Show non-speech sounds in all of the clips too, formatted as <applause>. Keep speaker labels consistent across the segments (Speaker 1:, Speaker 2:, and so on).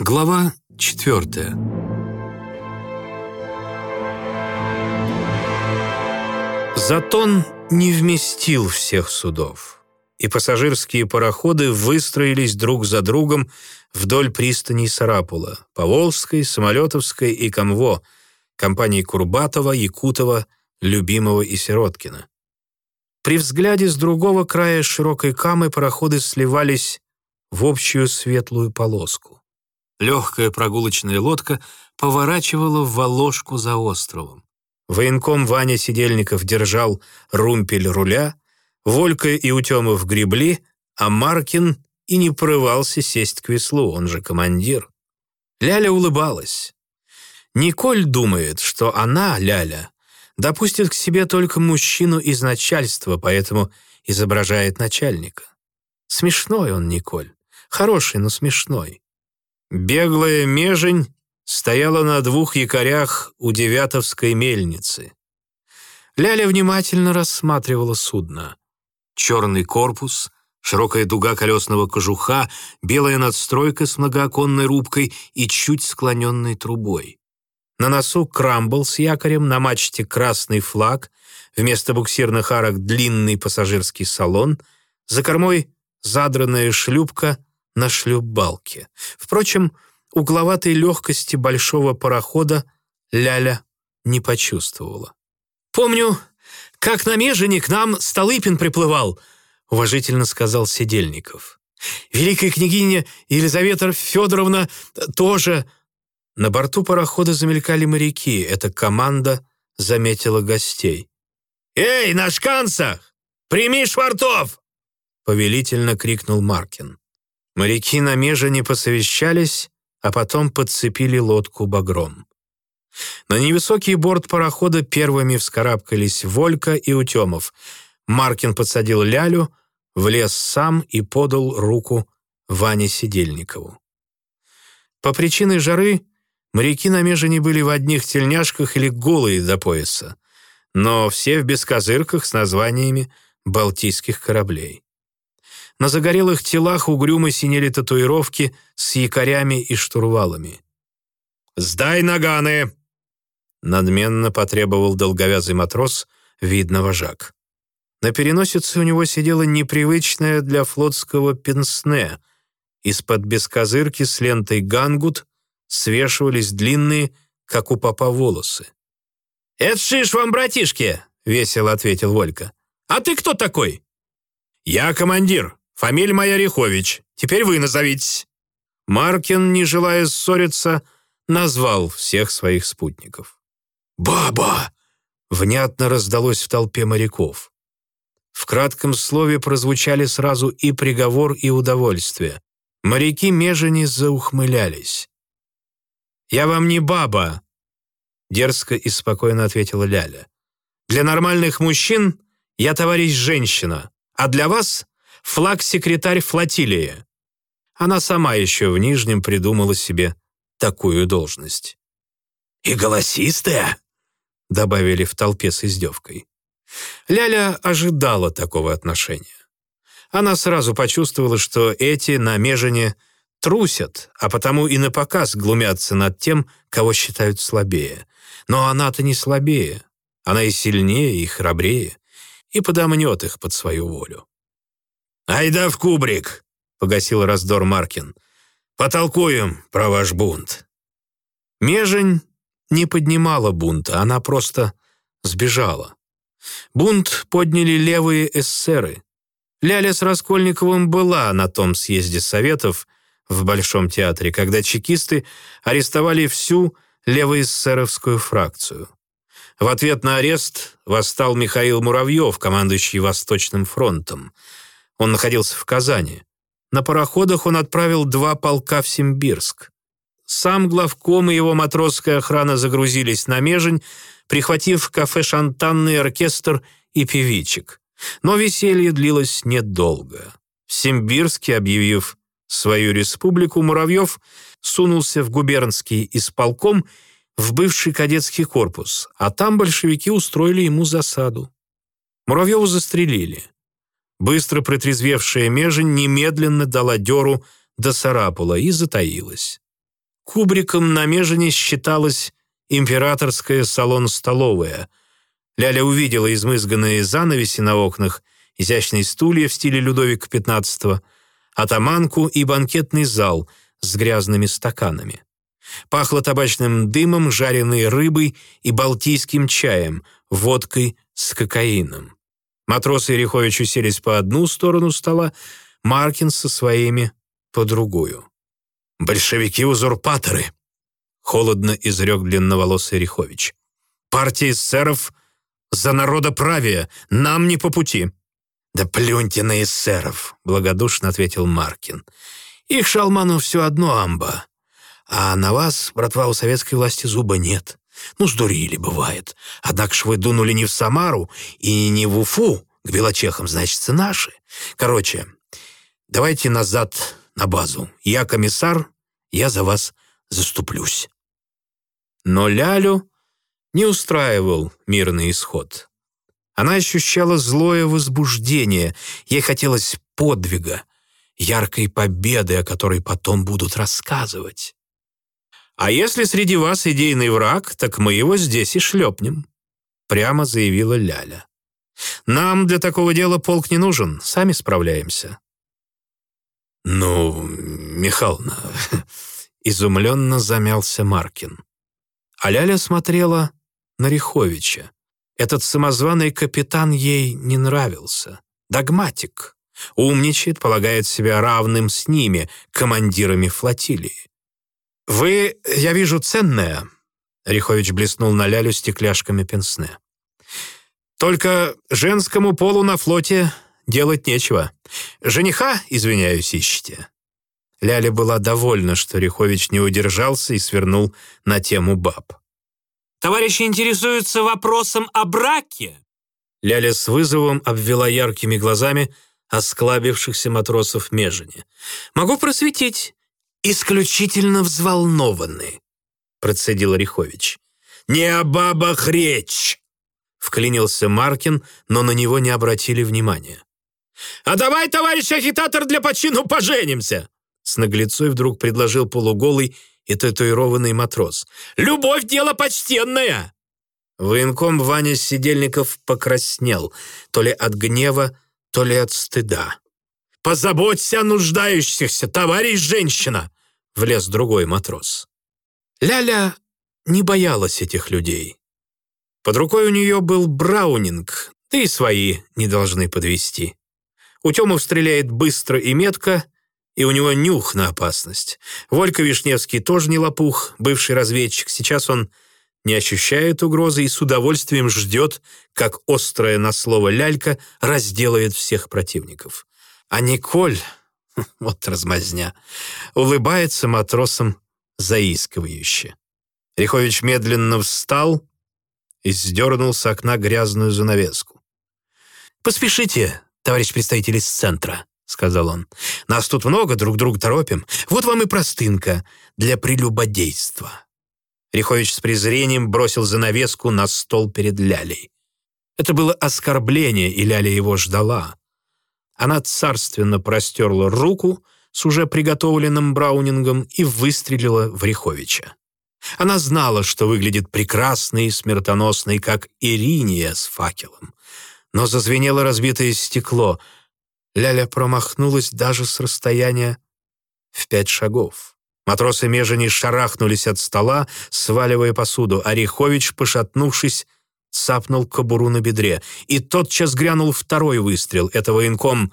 Speaker 1: Глава четвертая. Затон не вместил всех судов, и пассажирские пароходы выстроились друг за другом вдоль пристаней Сарапула, Поволжской, Самолетовской и Камво, компании Курбатова, Якутова, Любимого и Сироткина. При взгляде с другого края широкой камы пароходы сливались в общую светлую полоску. Легкая прогулочная лодка поворачивала в Воложку за островом. Военком Ваня Сидельников держал румпель руля, Волька и Утемов гребли, а Маркин и не порывался сесть к веслу, он же командир. Ляля улыбалась. Николь думает, что она, Ляля, допустит к себе только мужчину из начальства, поэтому изображает начальника. Смешной он, Николь. Хороший, но смешной. Беглая межень стояла на двух якорях у Девятовской мельницы. Ляля внимательно рассматривала судно. Черный корпус, широкая дуга колесного кожуха, белая надстройка с многооконной рубкой и чуть склоненной трубой. На носу крамбл с якорем, на мачте красный флаг, вместо буксирных арок длинный пассажирский салон, за кормой задранная шлюпка на шлюпбалке. Впрочем, угловатой легкости большого парохода Ляля не почувствовала. «Помню, как на Межине к нам Столыпин приплывал», — уважительно сказал Сидельников. «Великая княгиня Елизавета Федоровна тоже...» На борту парохода замелькали моряки. Эта команда заметила гостей. «Эй, на шканцах! Прими швартов!» Повелительно крикнул Маркин. Моряки на Межине посовещались, а потом подцепили лодку багром. На невысокий борт парохода первыми вскарабкались Волька и Утемов. Маркин подсадил Лялю, влез сам и подал руку Ване Сидельникову. По причине жары Моряки на Межине были в одних тельняшках или голые до пояса, но все в бескозырках с названиями балтийских кораблей. На загорелых телах угрюмо синели татуировки с якорями и штурвалами. «Сдай наганы!» Надменно потребовал долговязый матрос, видно вожак. На переносице у него сидела непривычная для флотского пенсне. Из-под бескозырки с лентой гангут свешивались длинные, как у папа, волосы. «Это шиш вам, братишки!» — весело ответил Волька. «А ты кто такой?» «Я командир. Фамилия моя Рихович. Теперь вы назовитесь». Маркин, не желая ссориться, назвал всех своих спутников. «Баба!» — внятно раздалось в толпе моряков. В кратком слове прозвучали сразу и приговор, и удовольствие. Моряки межени заухмылялись. «Я вам не баба», — дерзко и спокойно ответила Ляля. «Для нормальных мужчин я товарищ женщина, а для вас флаг-секретарь флотилии». Она сама еще в Нижнем придумала себе такую должность. «И голосистая», — добавили в толпе с издевкой. Ляля ожидала такого отношения. Она сразу почувствовала, что эти на Межине — трусят, а потому и на показ глумятся над тем, кого считают слабее. Но она-то не слабее, она и сильнее, и храбрее, и подомнет их под свою волю. «Айда в кубрик!» — погасил раздор Маркин. «Потолкуем про ваш бунт». Межень не поднимала бунта, она просто сбежала. Бунт подняли левые эсеры. Ляля с Раскольниковым была на том съезде Советов, в Большом театре, когда чекисты арестовали всю левоэсеровскую фракцию. В ответ на арест восстал Михаил Муравьев, командующий Восточным фронтом. Он находился в Казани. На пароходах он отправил два полка в Симбирск. Сам главком и его матросская охрана загрузились на Межень, прихватив в кафе шантанный оркестр и певичек. Но веселье длилось недолго. В Симбирске, объявив свою республику Муравьев сунулся в губернский исполком в бывший кадетский корпус, а там большевики устроили ему засаду. Муравьева застрелили. Быстро протрезвевшая Межень немедленно дала дёру до Сарапула и затаилась. кубриком на Межине считалась императорская салон-столовая. Ляля увидела измызганные занавеси на окнах, изящные стулья в стиле Людовика XV, атаманку и банкетный зал с грязными стаканами. Пахло табачным дымом, жареной рыбой и балтийским чаем, водкой с кокаином. Матросы и Рихович уселись по одну сторону стола, Маркин со своими по другую. «Большевики-узурпаторы!» — холодно изрек длинноволосый Рихович. «Партия эсеров за народоправие, нам не по пути!» «Да плюньте на эсеров!» — благодушно ответил Маркин. «Их шалману все одно амба. А на вас, братва, у советской власти зуба нет. Ну, сдурили, бывает. Однако ж вы дунули не в Самару и не в Уфу, к белочехам, значит, наши. Короче, давайте назад на базу. Я комиссар, я за вас заступлюсь». Но Лялю не устраивал мирный исход. Она ощущала злое возбуждение, ей хотелось подвига, яркой победы, о которой потом будут рассказывать. «А если среди вас идейный враг, так мы его здесь и шлепнем», прямо заявила Ляля. «Нам для такого дела полк не нужен, сами справляемся». «Ну, Михална...» — изумленно замялся Маркин. А Ляля смотрела на Риховича. Этот самозваный капитан ей не нравился. Догматик. Умничает, полагает себя равным с ними, командирами флотилии. «Вы, я вижу, ценное», — Рихович блеснул на Лялю стекляшками пенсне. «Только женскому полу на флоте делать нечего. Жениха, извиняюсь, ищите». Ляля была довольна, что Рихович не удержался и свернул на тему баб.
Speaker 2: «Товарищи интересуются вопросом о браке?»
Speaker 1: Ляля с вызовом обвела яркими глазами осклабившихся матросов Межине. «Могу просветить исключительно взволнованы», — процедил Рихович. «Не о бабах речь!» — вклинился Маркин, но на него не обратили внимания. «А давай, товарищ агитатор, для почину поженимся!» С наглецой вдруг предложил полуголый и татуированный матрос. «Любовь — дело почтенное!» Военком Ваня Сидельников покраснел, то ли от гнева, то ли от стыда. «Позаботься о нуждающихся, товарищ женщина!» — влез другой матрос. Ляля не боялась этих людей. Под рукой у нее был Браунинг, да и свои не должны подвести. Утемов стреляет быстро и метко, и у него нюх на опасность. Волька Вишневский тоже не лопух, бывший разведчик. Сейчас он не ощущает угрозы и с удовольствием ждет, как острая на слово лялька разделает всех противников. А Николь <laughs> Вот размазня. Улыбается матросам заискивающе. Рихович медленно встал и сдернул с окна грязную занавеску. «Поспешите, товарищ представитель из центра», — сказал он. «Нас тут много, друг друга торопим. Вот вам и простынка для прелюбодейства». Рихович с презрением бросил занавеску на стол перед Лялей. Это было оскорбление, и Ляля его ждала. Она царственно простерла руку с уже приготовленным браунингом и выстрелила в Риховича. Она знала, что выглядит прекрасной и смертоносной, как Ириния с факелом. Но зазвенело разбитое стекло. Ляля промахнулась даже с расстояния в пять шагов. Матросы Межени шарахнулись от стола, сваливая посуду, а Рихович, пошатнувшись, цапнул кобуру на бедре, и тотчас грянул второй выстрел. Это военком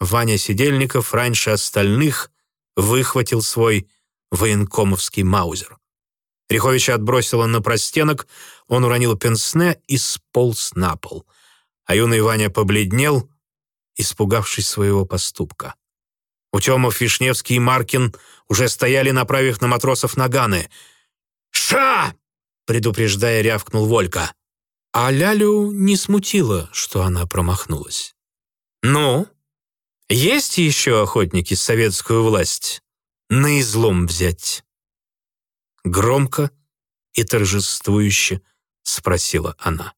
Speaker 1: Ваня Сидельников раньше остальных выхватил свой военкомовский маузер. Риховича отбросило на простенок, он уронил пенсне и сполз на пол. А юный Ваня побледнел, испугавшись своего поступка. Утемов, Вишневский и Маркин уже стояли, направив на матросов наганы. «Ша!» — предупреждая, рявкнул Волька. А Лялю не смутило, что она промахнулась. «Ну, есть еще охотники советскую власть на излом взять?» Громко и торжествующе спросила она.